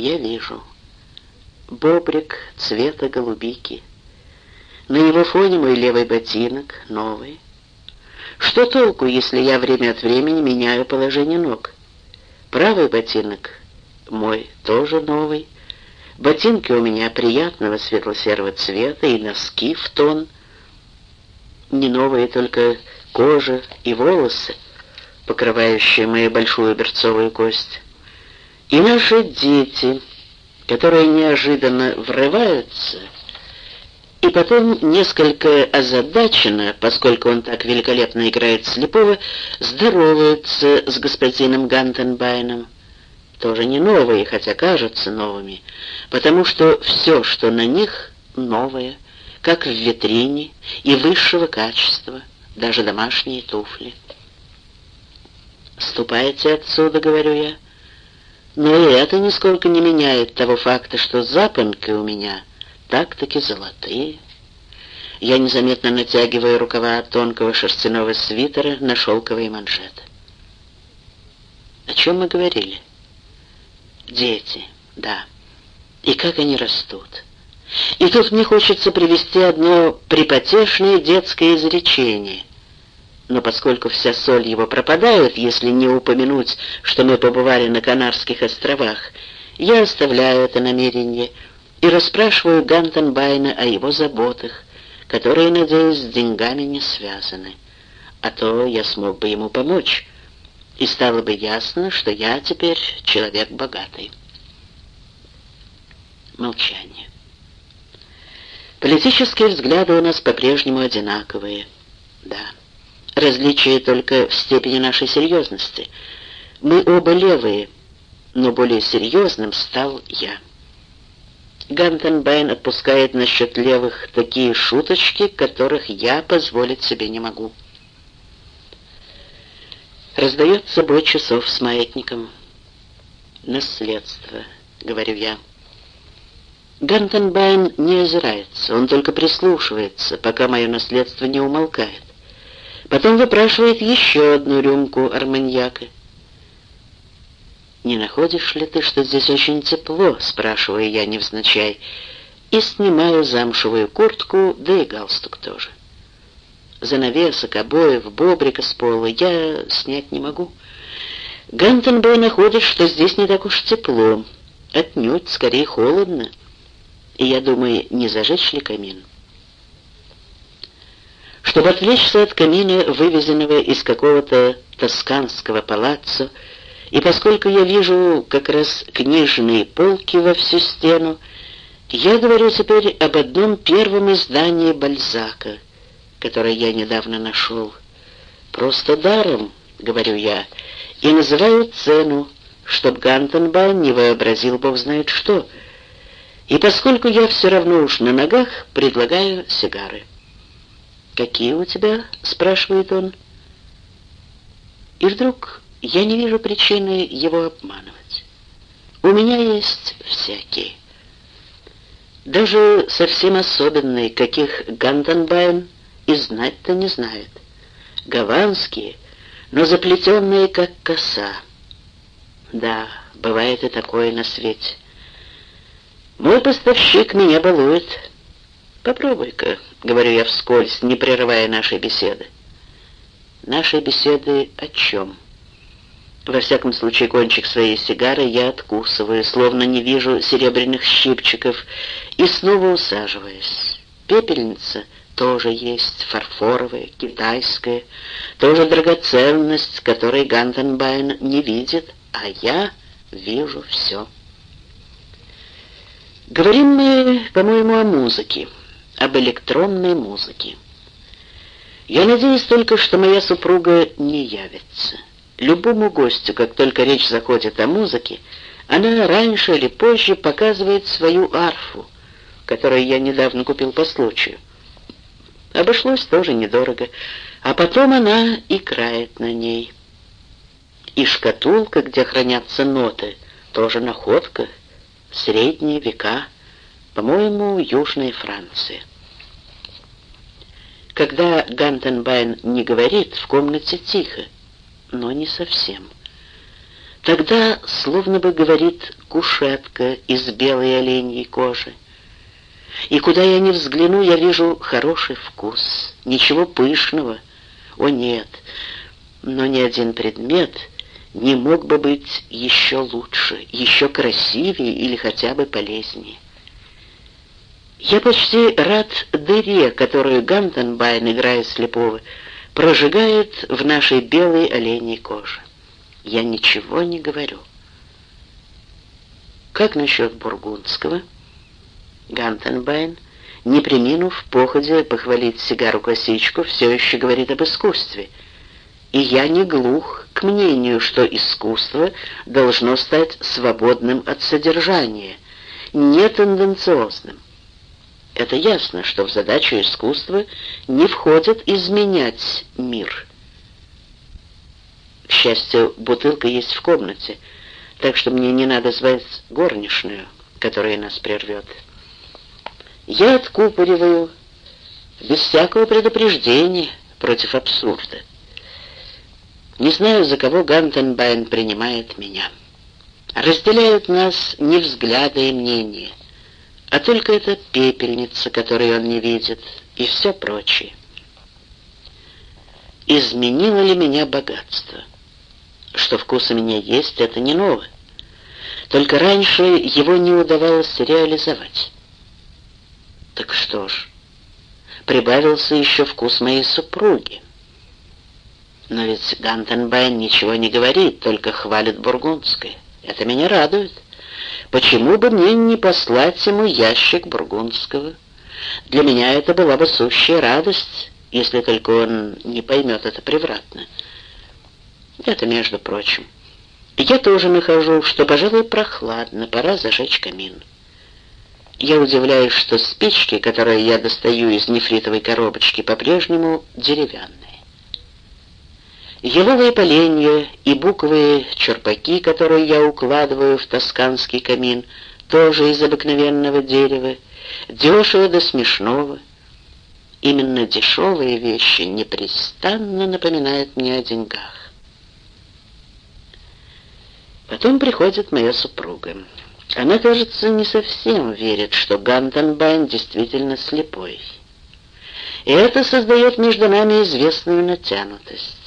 я вижу. Бобрик цвета голубики. На его фоне мой левый ботинок, новый. Что толку, если я время от времени меняю положение ног? Правый ботинок мой тоже новый. Ботинки у меня приятного светло-серого цвета и носки в тон. Не новые только кожа и волосы, покрывающие мою большую берцовую кость. И наши дети, которые неожиданно врываются и потом несколько озадаченно, поскольку он так великолепно играет слепого, здоровается с господином Гантенбайном. Тоже не новые, хотя кажутся новыми, потому что все, что на них, новое, как в витрине и высшего качества, даже домашние туфли. «Ступайте отсюда», — говорю я. Но и это нисколько не меняет того факта, что запонки у меня так-таки золотые. Я незаметно натягиваю рукава тонкого шерстяного свитера на шелковые манжеты. О чем мы говорили? Дети, да. И как они растут. И тут мне хочется привести одно припотешное детское изречение. Но поскольку вся соль его пропадает, если не упомянуть, что мы побывали на Канарских островах, я оставляю это намерение — и расспрашиваю Гантенбайна о его заботах, которые, надеюсь, с деньгами не связаны. А то я смог бы ему помочь, и стало бы ясно, что я теперь человек богатый. Молчание. Политические взгляды у нас по-прежнему одинаковые. Да. Различие только в степени нашей серьезности. Мы оба левые, но более серьезным стал я. Гантенбайн отпускает насчет левых такие шуточки, которых я позволить себе не могу. Раздается бой часов с маятником. «Наследство», — говорю я. Гантенбайн не озирается, он только прислушивается, пока мое наследство не умолкает. Потом выпрашивает еще одну рюмку арманьяка — «Не находишь ли ты, что здесь очень тепло?» — спрашиваю я невзначай. И снимаю замшевую куртку, да и галстук тоже. Занавесок, обоев, бобрика с пола я снять не могу. Гантенбей находит, что здесь не так уж тепло, отнюдь, скорее холодно. И я думаю, не зажечь ли камин? Чтобы отвлечься от камина, вывезенного из какого-то тосканского палаццо, и поскольку я вижу как раз книжные полки во всю стену, я говорю теперь об одном первом издании Бальзака, которое я недавно нашел. Просто даром, говорю я, и называю цену, чтоб Гантенбайн не вообразил бог знает что. И поскольку я все равно уж на ногах, предлагаю сигары. «Какие у тебя?» — спрашивает он. И вдруг я не вижу причины его обманывать. У меня есть всякие. Даже совсем особенные, каких Ганденбайн и знать-то не знает. Гаванские, но заплетенные, как коса. Да, бывает и такое на свете. Мой поставщик меня балует. Попробуй-ка, говорю я вскользь, не прерывая нашей беседы. Нашей беседы о чем? — во всяком случае, кончик своей сигары я откусываю, словно не вижу серебряных щипчиков, и снова усаживаюсь. Пепельница тоже есть, фарфоровая, китайская, тоже драгоценность, которой Гантенбайн не видит, а я вижу все. Говорим мы, по-моему, о музыке, об электронной музыке. Я надеюсь только, что моя супруга не явится. Любому гостю, как только речь заходит о музыке, она раньше или позже показывает свою арфу, которую я недавно купил по случаю. Обошлось тоже недорого, а потом она играет на ней. И шкатулка, где хранятся ноты, тоже находка, средние века, по-моему, Южная Франция. Когда Гантенбайн не говорит, в комнате тихо, но не совсем. Тогда словно бы говорит кушетка из белой оленьей кожи. И куда я ни взгляну, я вижу хороший вкус, ничего пышного. О нет, но ни один предмет не мог бы быть еще лучше, еще красивее или хотя бы полезнее. Я почти рад дыре, которую Гантенбайн, играя слепого, прожигает в нашей белой оленей коже. Я ничего не говорю. Как насчет бургундского? Гантенбайн, не преминув походя похвалить сигару-косичку, все еще говорит об искусстве. И я не глух к мнению, что искусство должно стать свободным от содержания, не тенденциозным. Это ясно, что в задачу искусства не входит изменять мир. К счастью, бутылка есть в комнате, так что мне не надо звать горничную, которая нас прервет. Я откупориваю без всякого предупреждения против абсурда. Не знаю, за кого Гантенбайн принимает меня. Разделяют нас не взгляды и мнения, а только эта пепельница, которую он не видит, и все прочее. Изменило ли меня богатство? Что вкус у меня есть, это не ново. Только раньше его не удавалось реализовать. Так что ж, прибавился еще вкус моей супруги. Но ведь Гантенбайн ничего не говорит, только хвалит бургундское. Это меня радует. Почему бы мне не послать ему ящик бургундского? Для меня это была бы сущая радость, если только он не поймет это превратно. Это между прочим. Я тоже нахожу, что, пожалуй, прохладно, пора зажечь камин. Я удивляюсь, что спички, которые я достаю из нефритовой коробочки, по-прежнему деревянные. Еловые поленья и буковые черпаки, которые я укладываю в тосканский камин, тоже из обыкновенного дерева, дешево до смешного. Именно дешевые вещи непрестанно напоминают мне о деньгах. Потом приходит моя супруга. Она, кажется, не совсем верит, что Гантенбайн действительно слепой. И это создает между нами известную натянутость.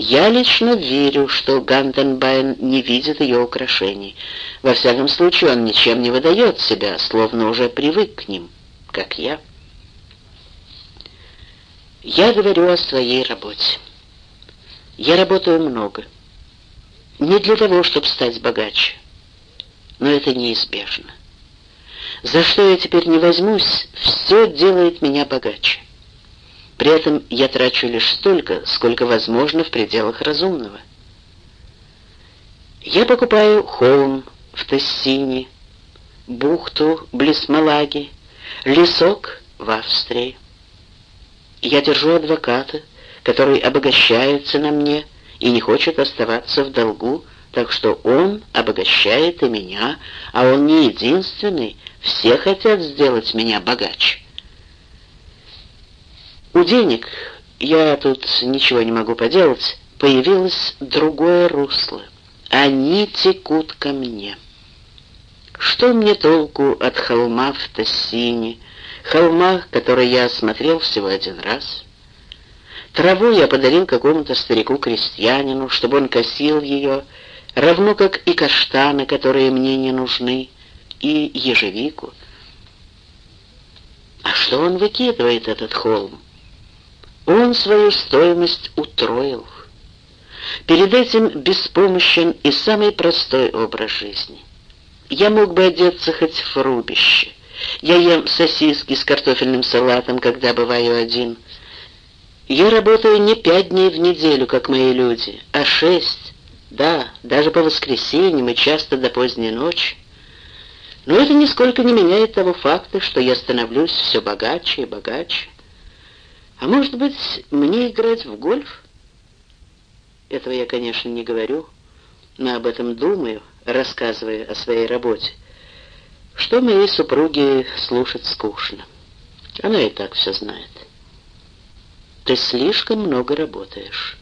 Я лично верю, что Ганденбайн не видит ее украшений. Во всяком случае, он ничем не выдает себя, словно уже привык к ним, как я. Я говорю о своей работе. Я работаю много. Не для того, чтобы стать богаче. Но это неизбежно. За что я теперь не возьмусь, все делает меня богаче. При этом я трачу лишь столько, сколько возможно в пределах разумного. Я покупаю холм в Тессине, бухту близ Малаги, лесок в Австрии. Я держу адвоката, который обогащается на мне и не хочет оставаться в долгу, так что он обогащает и меня, а он не единственный, все хотят сделать меня богаче. У денег, я тут ничего не могу поделать, появилось другое русло. Они текут ко мне. Что мне толку от холма в Тоссине, холма, который я осмотрел всего один раз? Траву я подарил какому-то старику-крестьянину, чтобы он косил ее, равно как и каштаны, которые мне не нужны, и ежевику. А что он выкидывает, этот холм? Он свою стоимость утроил. Перед этим беспомощен и самый простой образ жизни. Я мог бы одеться хоть в рубище. Я ем сосиски с картофельным салатом, когда бываю один. Я работаю не пять дней в неделю, как мои люди, а шесть. Да, даже по воскресеньям и часто до поздней ночи. Но это нисколько не меняет того факта, что я становлюсь все богаче и богаче. А может быть, мне играть в гольф? Этого я, конечно, не говорю, но об этом думаю, рассказывая о своей работе. Что моей супруге слушать скучно. Она и так все знает. Ты слишком много работаешь.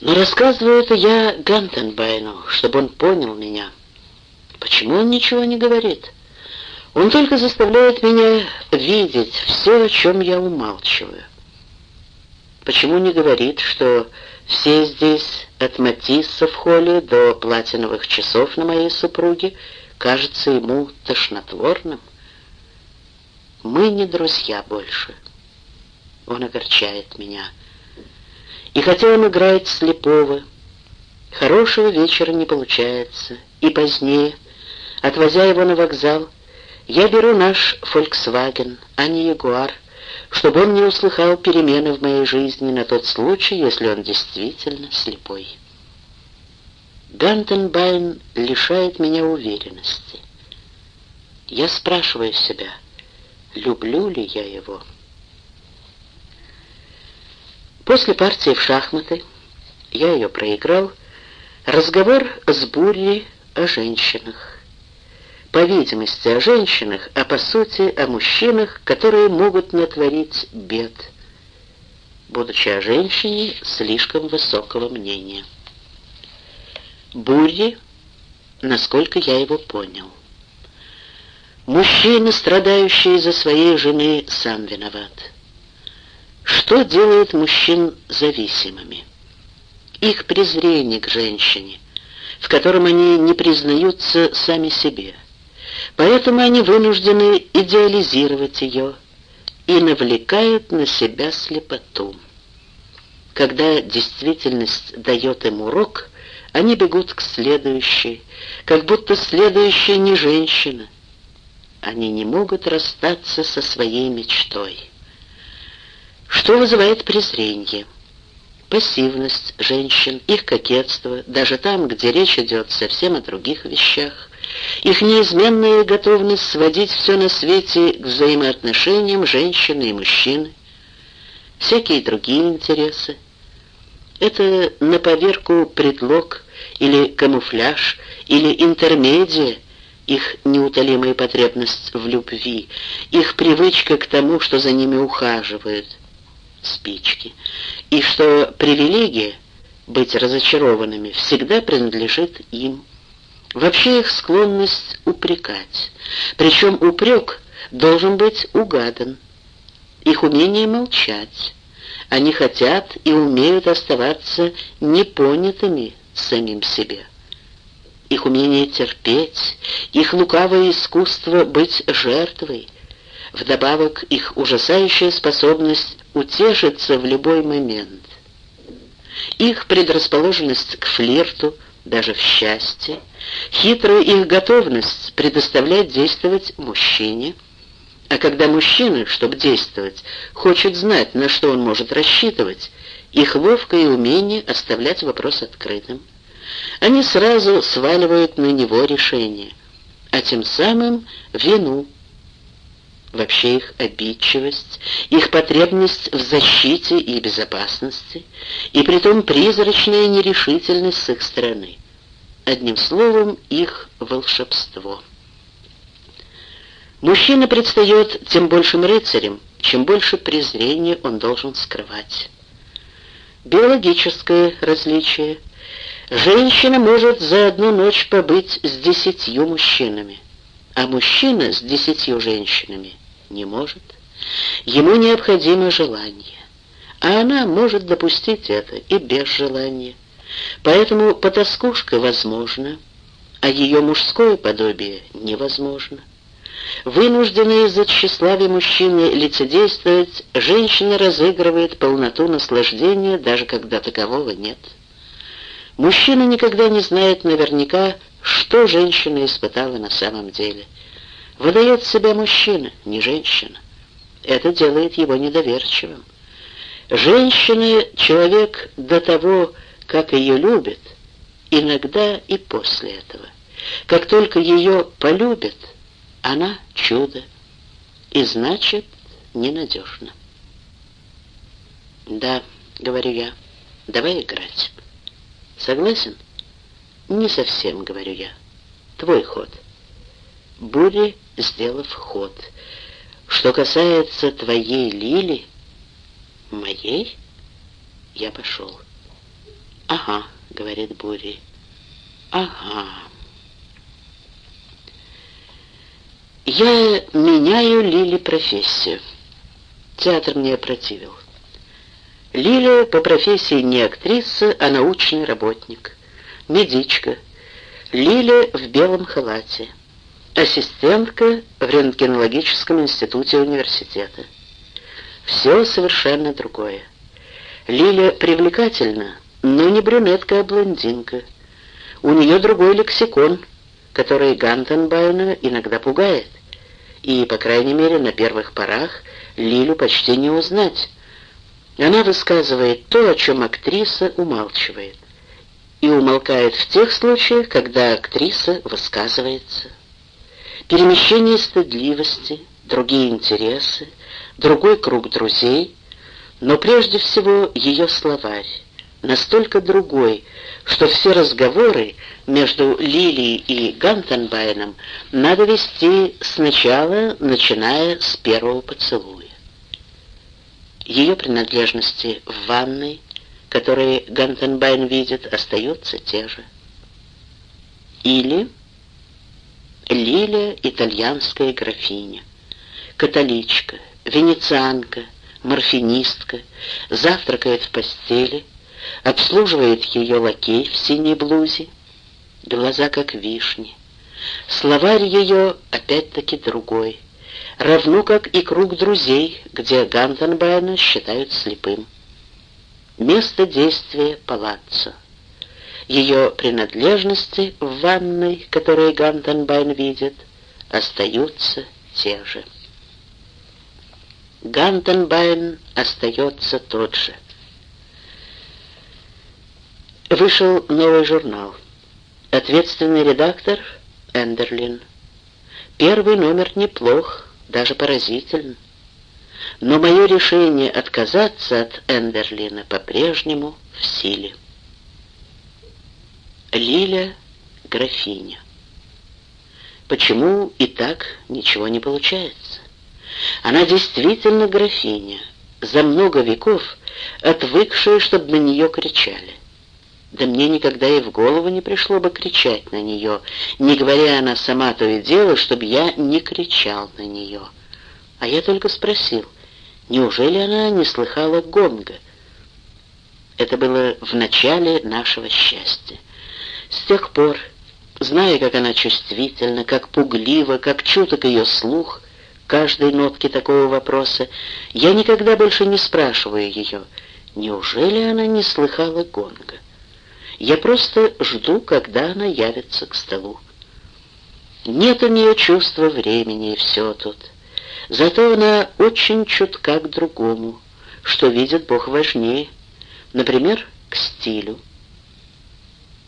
Но рассказываю это я Гантенбайну, чтобы он понял меня. Почему он ничего не говорит? Он только заставляет меня видеть все, о чем я умалчиваю. Почему не говорит, что все здесь, от Матисса в холле до платиновых часов на моей супруге, кажется ему тошнотворным? Мы не друзья больше. Он огорчает меня. И хотя он играет слепого, хорошего вечера не получается. И позднее, отвозя его на вокзал, я беру наш Volkswagen, а не Ягуар, чтобы он не услыхал перемены в моей жизни на тот случай, если он действительно слепой. Гантенбайн лишает меня уверенности. Я спрашиваю себя, люблю ли я его? После партии в шахматы, я ее проиграл, разговор с Бурей о женщинах. По видимости, о женщинах, а по сути о мужчинах, которые могут натворить бед, будучи о женщине слишком высокого мнения. Бурри, насколько я его понял. Мужчина, страдающий из-за своей жены, сам виноват. Что делает мужчин зависимыми? Их презрение к женщине, в котором они не признаются сами себе. Поэтому они вынуждены идеализировать ее и навлекают на себя слепоту. Когда действительность дает им урок, они бегут к следующей, как будто следующая не женщина. Они не могут расстаться со своей мечтой. Что вызывает презрение? Пассивность женщин, их кокетство, даже там, где речь идет совсем о других вещах, их неизменная готовность сводить все на свете к взаимоотношениям женщины и мужчины, всякие другие интересы. Это на поверку предлог или камуфляж, или интермедия, их неутолимая потребность в любви, их привычка к тому, что за ними ухаживают – спички, и что привилегия быть разочарованными всегда принадлежит им. Вообще их склонность упрекать, причем упрек должен быть угадан. Их умение молчать. Они хотят и умеют оставаться непонятыми самим себе. Их умение терпеть, их лукавое искусство быть жертвой, вдобавок их ужасающая способность утешиться в любой момент. Их предрасположенность к флирту, даже в счастье, хитрая их готовность предоставлять действовать мужчине, а когда мужчина, чтобы действовать, хочет знать, на что он может рассчитывать, их ловкое умение оставлять вопрос открытым. Они сразу сваливают на него решение, а тем самым вину вообще их обидчивость, их потребность в защите и безопасности, и притом призрачная нерешительность с их стороны. Одним словом, их волшебство. Мужчина предстает тем большим рыцарем, чем больше презрения он должен скрывать. Биологическое различие. Женщина может за одну ночь побыть с десятью мужчинами, а мужчина с десятью женщинами не может. Ему необходимо желание, а она может допустить это и без желания. Поэтому потаскушка возможна, а ее мужское подобие невозможно. Вынужденная из-за тщеславия мужчины лицедействовать, женщина разыгрывает полноту наслаждения, даже когда такового нет. Мужчина никогда не знает наверняка, что женщина испытала на самом деле – Выдает себя мужчина, не женщина. Это делает его недоверчивым. Женщина — человек до того, как ее любит, иногда и после этого. Как только ее полюбят, она — чудо, и значит, ненадежна. «Да», — говорю я, — «давай играть». «Согласен?» «Не совсем», — говорю я. «Твой ход». Бури сделав ход. Что касается твоей Лили, моей, я пошел. «Ага», — говорит Бури. «Ага». Я меняю Лили профессию. Театр мне опротивил. Лиля по профессии не актриса, а научный работник. Медичка. Лиля в белом халате. Ассистентка в рентгенологическом институте университета. Все совершенно другое. Лиля привлекательна, но не брюнетка, а блондинка. У нее другой лексикон, который Гантенбайна иногда пугает. И, по крайней мере, на первых порах Лилю почти не узнать. Она высказывает то, о чем актриса умалчивает. И умолкает в тех случаях, когда актриса высказывается. Перемещение стыдливости, другие интересы, другой круг друзей, но прежде всего ее словарь, настолько другой, что все разговоры между Лилией и Гантенбайном надо вести сначала, начиная с первого поцелуя. Ее принадлежности в ванной, которые Гантенбайн видит, остаются те же. Или Лиля — итальянская графиня, католичка, венецианка, морфинистка, завтракает в постели, обслуживает ее лакей в синей блузе, глаза как вишни. Словарь ее опять-таки другой — равно как и круг друзей, где Гантенбайна считают слепым. Место действия — палаццо. Ее принадлежности в ванной, которые Гантенбайн видит, остаются те же. Гантенбайн остается тот же. Вышел новый журнал. Ответственный редактор — Эндерлин. Первый номер неплох, даже поразительно. Но мое решение отказаться от Эндерлина по-прежнему в силе. Лиля — графиня. Почему и так ничего не получается? Она действительно графиня, за много веков отвыкшая, чтобы на нее кричали. Да мне никогда и в голову не пришло бы кричать на нее, не говоря она сама то и дело, чтобы я не кричал на нее. А я только спросил, неужели она не слыхала гонга? Это было в начале нашего счастья. С тех пор, зная, как она чувствительна, как пуглива, как чуток ее слух, каждой нотки такого вопроса, я никогда больше не спрашиваю ее, неужели она не слыхала гонга. Я просто жду, когда она явится к столу. Нет у нее чувства времени, и все тут. Зато она очень чутка к другому, что видит Бог важнее, например, к стилю.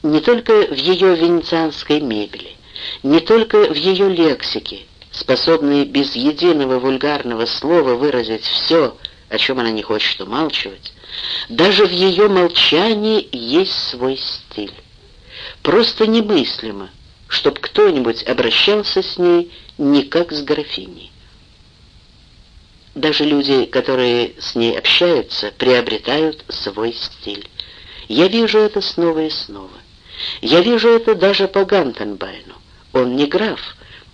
Не только в ее венецианской мебели, не только в ее лексике, способной без единого вульгарного слова выразить все, о чем она не хочет умалчивать, даже в ее молчании есть свой стиль. Просто немыслимо, чтоб кто-нибудь обращался с ней не как с графиней. Даже люди, которые с ней общаются, приобретают свой стиль. Я вижу это снова и снова. Я вижу это даже по Гантенбайну. Он не граф,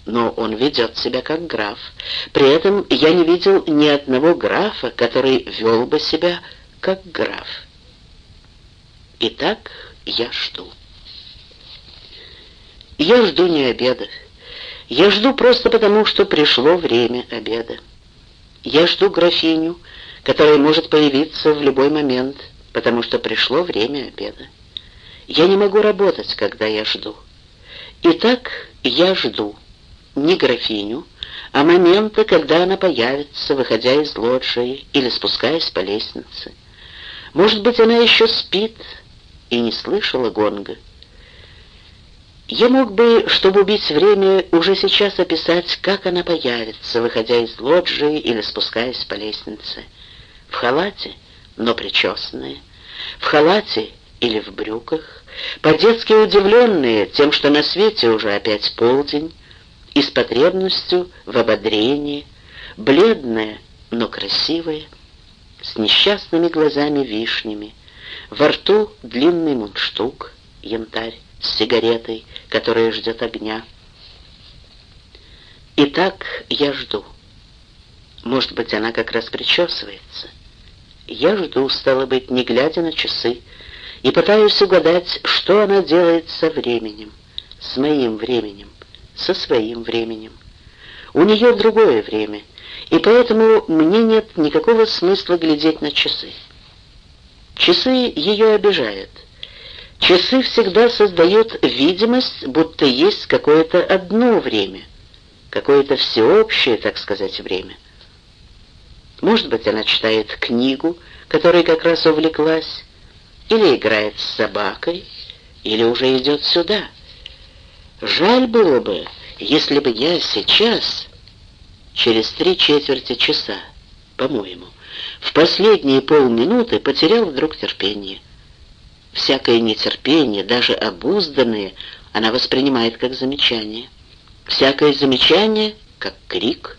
но он ведет себя как граф. При этом я не видел ни одного графа, который вел бы себя как граф. Итак, я жду. Я жду не обеда. Я жду просто потому, что пришло время обеда. Я жду графиню, которая может появиться в любой момент, потому что пришло время обеда. Я не могу работать, когда я жду. Итак, я жду не графиню, а момента, когда она появится, выходя из лоджии или спускаясь по лестнице. Может быть, она еще спит и не слышала гонга. Я мог бы, чтобы убить время, уже сейчас описать, как она появится, выходя из лоджии или спускаясь по лестнице. В халате, но причесанная, в халате или в брюках, по-детски удивленные тем, что на свете уже опять полдень, и с потребностью в ободрении, бледная, но красивая, с несчастными глазами-вишнями, Во рту длинный мундштук, янтарь с сигаретой, которая ждет огня. И так я жду. Может быть, она как раз причесывается. Я жду, стало быть, не глядя на часы, и пытаюсь угадать, что она делает со временем, с моим временем, со своим временем. У нее другое время, и поэтому мне нет никакого смысла глядеть на часы. Часы ее обижают. Часы всегда создают видимость, будто есть какое-то одно время, какое-то всеобщее, так сказать, время. Может быть, она читает книгу, которой как раз увлеклась, или играет с собакой, или уже идет сюда. Жаль было бы, если бы я сейчас, через три четверти часа, по-моему, в последние полминуты потерял вдруг терпение. Всякое нетерпение, даже обузданное, она воспринимает как замечание. Всякое замечание — как крик.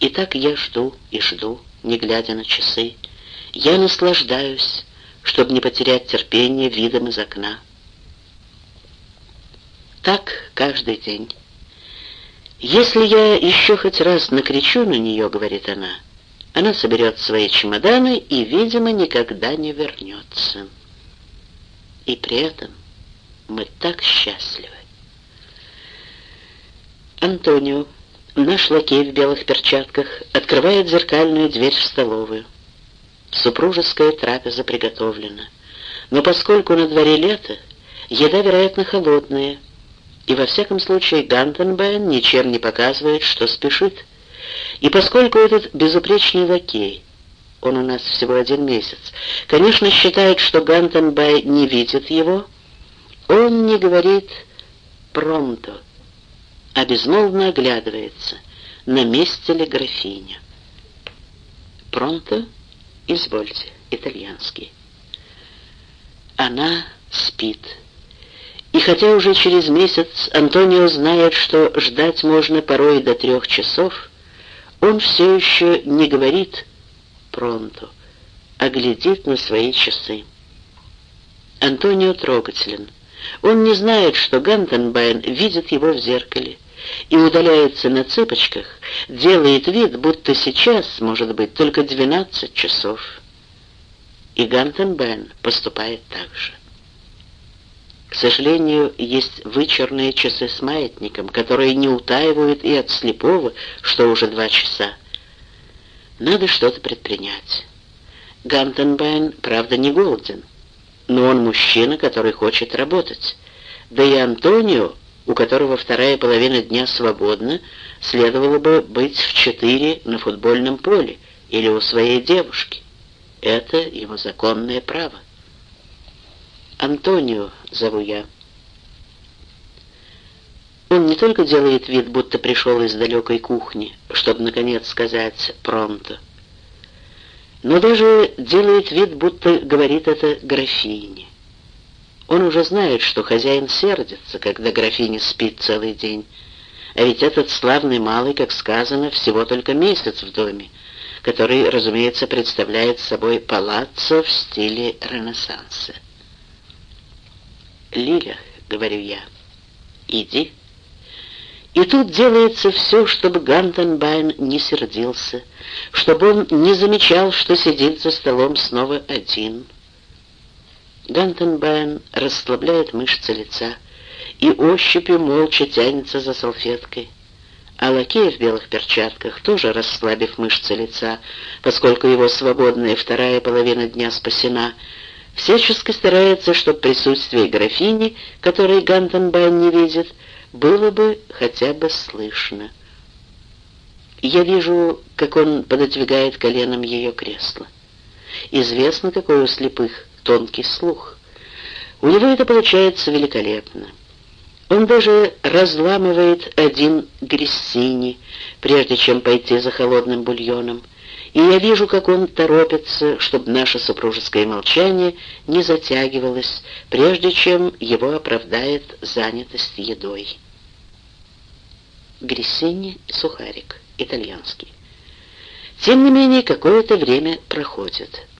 И так я жду и жду, не глядя на часы. Я наслаждаюсь, чтобы не потерять терпение видом из окна. Так каждый день. «Если я еще хоть раз накричу на нее, — говорит она, — она соберет свои чемоданы и, видимо, никогда не вернется. И при этом мы так счастливы. Антонио, наш лакей в белых перчатках, открывает зеркальную дверь в столовую. Супружеская трапеза приготовлена. Но поскольку на дворе лето, еда, вероятно, холодная, и во всяком случае Гантенбайн ничем не показывает, что спешит. И поскольку этот безупречный лакей, он у нас всего один месяц, конечно, считает, что Гантенбай не видит его, он не говорит «промто», а безмолвно оглядывается, на месте ли графиня. «Пронто» Извольте, итальянский. Она спит. И хотя уже через месяц Антонио знает, что ждать можно порой до трех часов, он все еще не говорит «пронто», а глядит на свои часы. Антонио трогателен. Он не знает, что Гантенбайн видит его в зеркале и удаляется на цыпочках, делает вид, будто сейчас, может быть, только 12 часов. И Гантенбен поступает так же. К сожалению, есть вычурные часы с маятником, которые не утаивают и от слепого, что уже два часа. Надо что-то предпринять. Гантенбайн, правда, не голоден, но он мужчина, который хочет работать. Да и Антонио у которого вторая половина дня свободна, следовало бы быть в четыре на футбольном поле или у своей девушки. Это его законное право. Антонио зову я. Он не только делает вид, будто пришел из далекой кухни, чтобы, наконец, сказать «пронто», но даже делает вид, будто говорит это графине. Он уже знает, что хозяин сердится, когда графиня спит целый день. А ведь этот славный малый, как сказано, всего только месяц в доме, который, разумеется, представляет собой палаццо в стиле Ренессанса. «Лиля», — говорю я, — «иди». И тут делается все, чтобы Гантенбайн не сердился, чтобы он не замечал, что сидит за столом снова один — Гантенбайн расслабляет мышцы лица и ощупью молча тянется за салфеткой. А лакей в белых перчатках, тоже расслабив мышцы лица, поскольку его свободная вторая половина дня спасена, всячески старается, чтобы присутствие графини, которой Гантенбайн не видит, было бы хотя бы слышно. Я вижу, как он пододвигает коленом ее кресло. Известно, какой у слепых тонкий слух. У него это получается великолепно. Он даже разламывает один грессини, прежде чем пойти за холодным бульоном, и я вижу, как он торопится, чтобы наше супружеское молчание не затягивалось, прежде чем его оправдает занятость едой. Грессини — сухарик, итальянский. Тем не менее, какое-то время проходит.